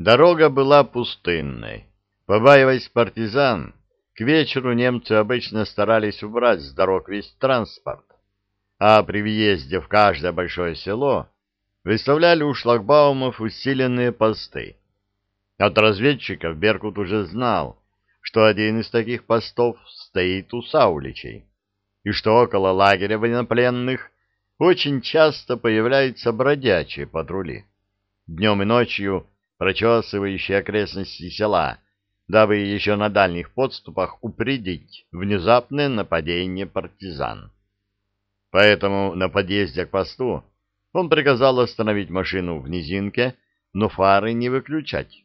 Дорога была пустынной. Побаиваясь партизан, к вечеру немцы обычно старались убрать с дорог весь транспорт, а при въезде в каждое большое село выставляли у шлагбаумов усиленные посты. От разведчиков Беркут уже знал, что один из таких постов стоит у Сауличей, и что около лагеря военнопленных очень часто появляются бродячие патрули, днем и ночью прочесывающие окрестности села, дабы еще на дальних подступах упредить внезапное нападение партизан. Поэтому на подъезде к посту он приказал остановить машину в низинке, но фары не выключать.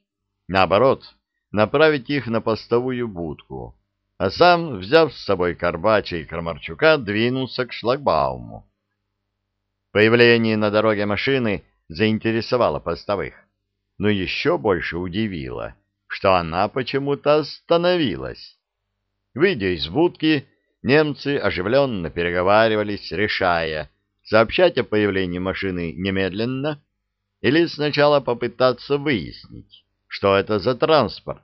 Наоборот, направить их на постовую будку, а сам, взяв с собой Карбача и Крамарчука, двинулся к шлагбауму. Появление на дороге машины заинтересовало постовых, но еще больше удивило, что она почему-то остановилась. Выйдя из будки, немцы оживленно переговаривались, решая, сообщать о появлении машины немедленно или сначала попытаться выяснить, что это за транспорт.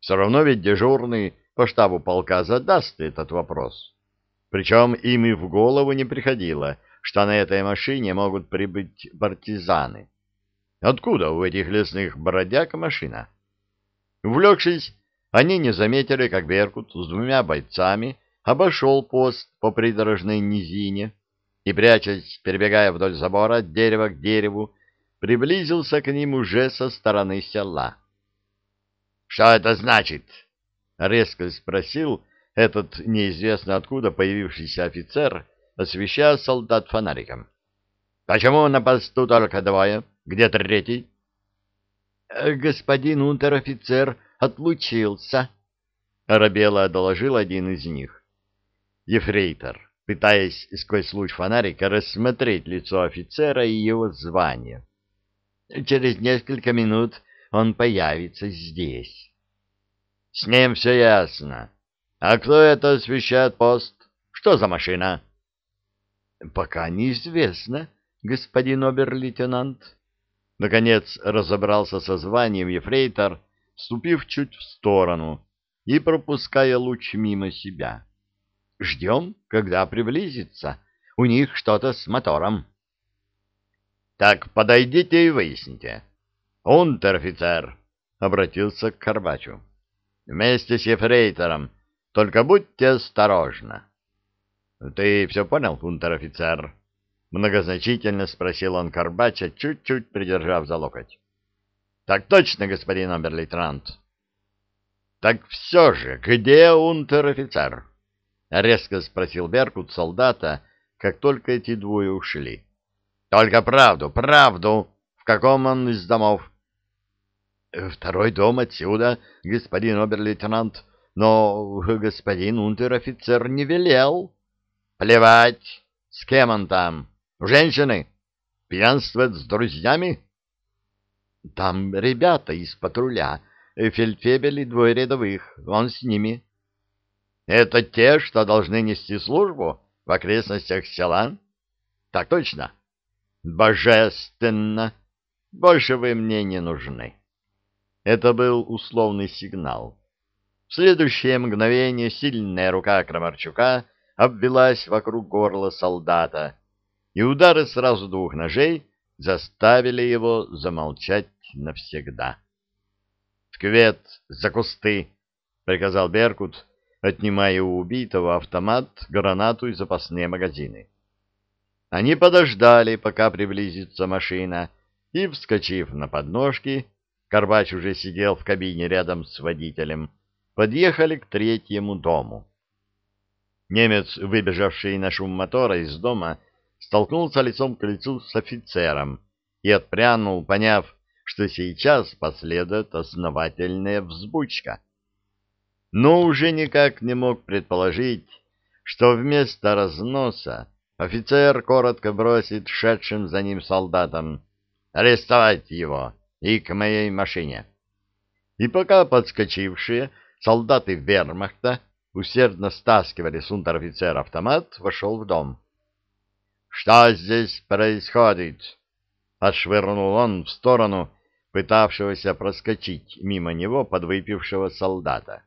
Все равно ведь дежурный по штабу полка задаст этот вопрос. Причем им и в голову не приходило, что на этой машине могут прибыть партизаны. Откуда у этих лесных бродяг машина? Увлекшись, они не заметили, как Беркут с двумя бойцами обошел пост по придорожной низине и, прячась, перебегая вдоль забора от дерева к дереву, приблизился к ним уже со стороны села. — Что это значит? — резко спросил этот неизвестно откуда появившийся офицер, освещая солдат фонариком. — Почему на посту только двое? Где третий? — Господин унтер-офицер отлучился, — оробело доложил один из них. Ефрейтор, пытаясь сквозь луч фонарика рассмотреть лицо офицера и его звание. Через несколько минут он появится здесь. — С ним все ясно. А кто это освещает пост? Что за машина? — Пока неизвестно, господин обер-лейтенант. Наконец разобрался со званием ефрейтор, ступив чуть в сторону и пропуская луч мимо себя. — Ждем, когда приблизится. У них что-то с мотором. — так подойдите и выясните. Унтер-офицер обратился к Карбачу. Вместе с ефрейтором. Только будьте осторожны. Ты все понял, унтер-офицер? Многозначительно спросил он Карбача, чуть-чуть придержав за локоть. Так точно, господин обер-лейтенант. Так все же, где унтер-офицер? Резко спросил Беркут солдата, как только эти двое ушли. Только правду, правду. В каком он из домов? Второй дом отсюда, господин обер-лейтенант. Но господин унтер-офицер не велел. Плевать. С кем он там? Женщины? Пьянствует с друзьями? Там ребята из патруля. Фельдфебель и двое рядовых. Он с ними. Это те, что должны нести службу в окрестностях села? Так точно. Божественно! Больше вы мне не нужны. Это был условный сигнал. В следующее мгновение сильная рука Крамарчука обвелась вокруг горла солдата, и удары сразу двух ножей заставили его замолчать навсегда. — В кювет, за кусты! — приказал Беркут, отнимая у убитого автомат, гранату и запасные магазины. Они подождали, пока приблизится машина, и, вскочив на подножки, Карбач уже сидел в кабине рядом с водителем, подъехали к третьему дому. Немец, выбежавший на шум мотора из дома, столкнулся лицом к лицу с офицером и отпрянул, поняв, что сейчас последует основательная взбучка. Но уже никак не мог предположить, что вместо разноса Офицер коротко бросит шедшим за ним солдатам «Арестовать его! И к моей машине!» И пока подскочившие солдаты вермахта усердно стаскивали с унтер-офицера автомат, вошел в дом. «Что здесь происходит?» Отшвырнул он в сторону пытавшегося проскочить мимо него подвыпившего солдата.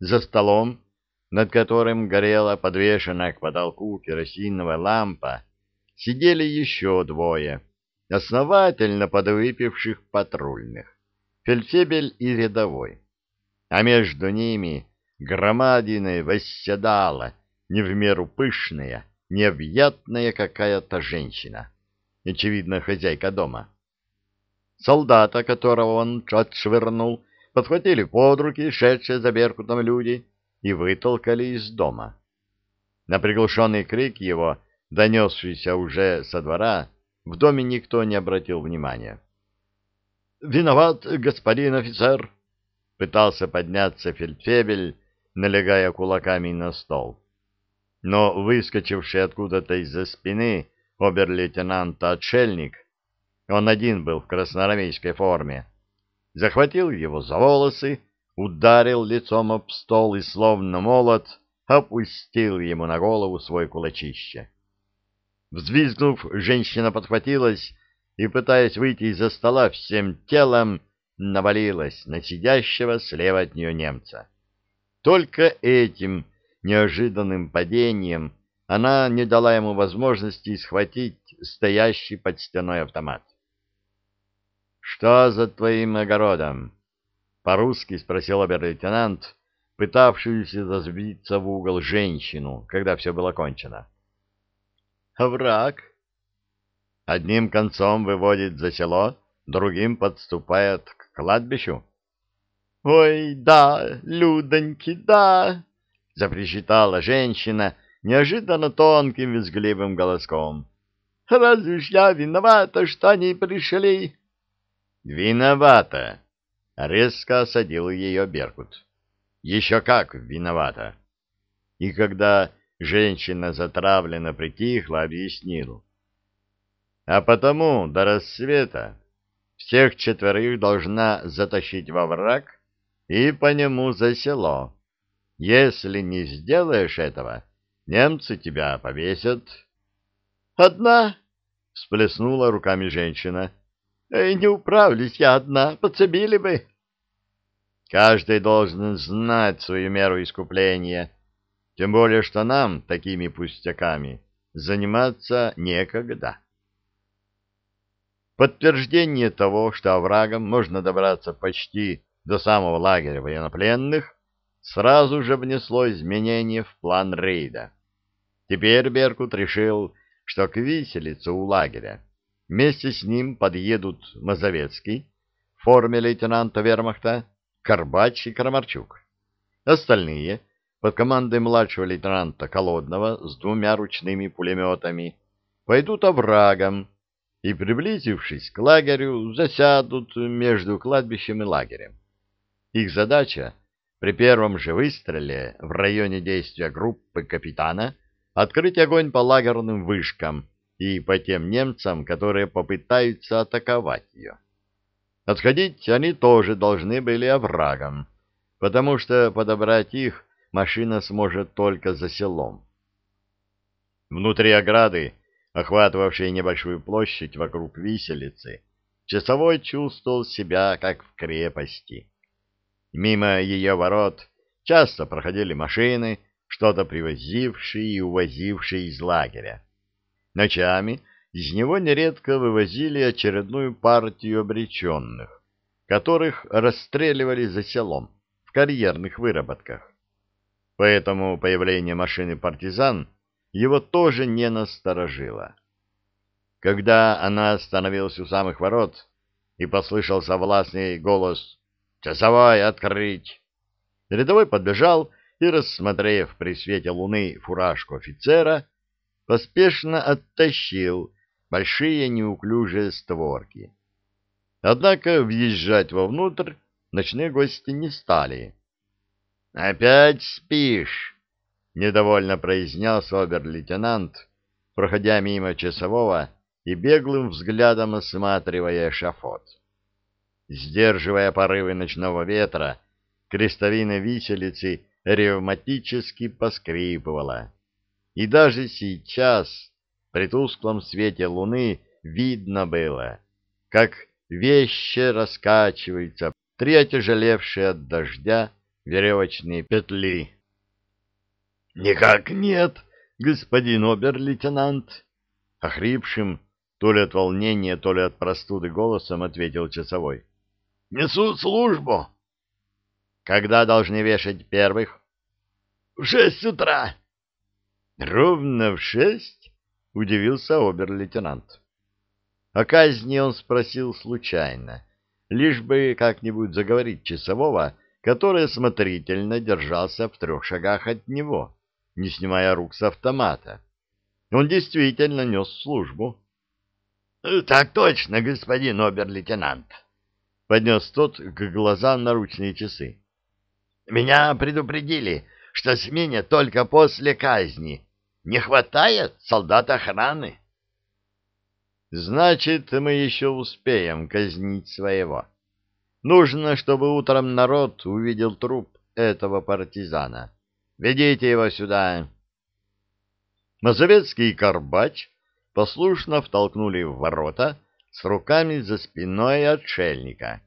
За столом, над которым горела подвешенная к потолку керосиновая лампа, сидели еще двое, основательно подвыпивших патрульных, фельдфебель и рядовой. А между ними громадиной восседала, не в меру пышная, необъятная какая-то женщина, очевидно, хозяйка дома. Солдата, которого он отшвырнул, подхватили под руки шедшие за Беркутом люди и вытолкали из дома. На приглушенный крик его, донесшийся уже со двора, в доме никто не обратил внимания. — Виноват, господин офицер! — пытался подняться фельдфебель, налегая кулаками на стол. Но выскочивший откуда-то из-за спины обер-лейтенанта отшельник, он один был в красноармейской форме, захватил его за волосы, ударил лицом об стол и, словно молот, опустил ему на голову свой кулачище. Взвизгнув, женщина подхватилась и, пытаясь выйти из-за стола всем телом, навалилась на сидящего слева от нее немца. Только этим неожиданным падением она не дала ему возможности схватить стоящий под стеной автомат. «Что за твоим огородом?» — по-русски спросил обер-лейтенант, пытавшуюся забиться в угол женщину, когда все было кончено. «Враг. Одним концом выводит за село, другим подступает к кладбищу». «Ой, да, Людоньки, да!» — запричитала женщина неожиданно тонким визгливым голоском. «Разве ж я виновата, что они пришли?» «Виновата!» — резко осадил ее Беркут. «Еще как виновата!» И когда женщина затравленно притихла, объяснила. «А потому до рассвета всех четверых должна затащить во враг и по нему за село. Если не сделаешь этого, немцы тебя повесят». «Одна?» — всплеснула руками женщина. Эй, не управлюсь я одна, подсобили бы. Каждый должен знать свою меру искупления, тем более что нам такими пустяками заниматься некогда. Подтверждение того, что оврагом можно добраться почти до самого лагеря военнопленных, сразу же внесло изменение в план рейда. Теперь Беркут решил, что к виселице у лагеря Вместе с ним подъедут Мазовецкий в форме лейтенанта вермахта, Карбач и Крамарчук. Остальные под командой младшего лейтенанта Колодного с двумя ручными пулеметами пойдут оврагом и, приблизившись к лагерю, засядут между кладбищем и лагерем. Их задача при первом же выстреле в районе действия группы капитана открыть огонь по лагерным вышкам и по тем немцам, которые попытаются атаковать ее. Отходить они тоже должны были оврагом, потому что подобрать их машина сможет только за селом. Внутри ограды, охватывавшей небольшую площадь вокруг виселицы, часовой чувствовал себя как в крепости. Мимо ее ворот часто проходили машины, что-то привозившие и увозившие из лагеря. Ночами из него нередко вывозили очередную партию обреченных, которых расстреливали за селом в карьерных выработках. Поэтому появление машины партизан его тоже не насторожило. Когда она остановилась у самых ворот и послышался властный голос «Часовой, открыть!», рядовой подбежал и, рассмотрев при свете луны фуражку офицера, поспешно оттащил большие неуклюжие створки. Однако въезжать вовнутрь ночные гости не стали. — Опять спишь? — недовольно произнес обер-лейтенант, проходя мимо часового и беглым взглядом осматривая шафот. Сдерживая порывы ночного ветра, крестовина виселицы ревматически поскрипывала и даже сейчас, при тусклом свете луны, видно было, как веще раскачиваются три отяжелевшие от дождя веревочные петли. — Никак нет, господин обер-лейтенант! — охрипшим, то ли от волнения, то ли от простуды голосом ответил часовой. — Несу службу! — Когда должны вешать первых? — В шесть утра. — Ровно в шесть? — удивился обер-лейтенант. О казни он спросил случайно, лишь бы как-нибудь заговорить часового, который осмотрительно держался в трех шагах от него, не снимая рук с автомата. Он действительно нес службу. — Так точно, господин обер-лейтенант, — поднес тот к глазам наручные часы. — Меня предупредили, что сменят только после казни. Не хватает солдат охраны. — Значит, мы еще успеем казнить своего. Нужно, чтобы утром народ увидел труп этого партизана. Ведите его сюда. Мазовецкий Карбач послушно втолкнули в ворота с руками за спиной отшельника.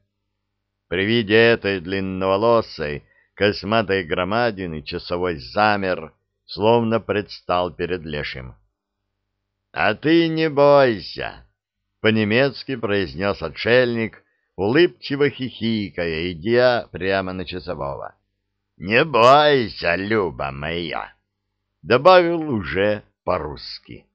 При виде этой длинноволосой, косматой громадины часовой замер, словно предстал перед лешим. — А ты не бойся! — по-немецки произнес отшельник, улыбчиво хихикая, идя прямо на часового. — Не бойся, Люба моя! — добавил уже по-русски.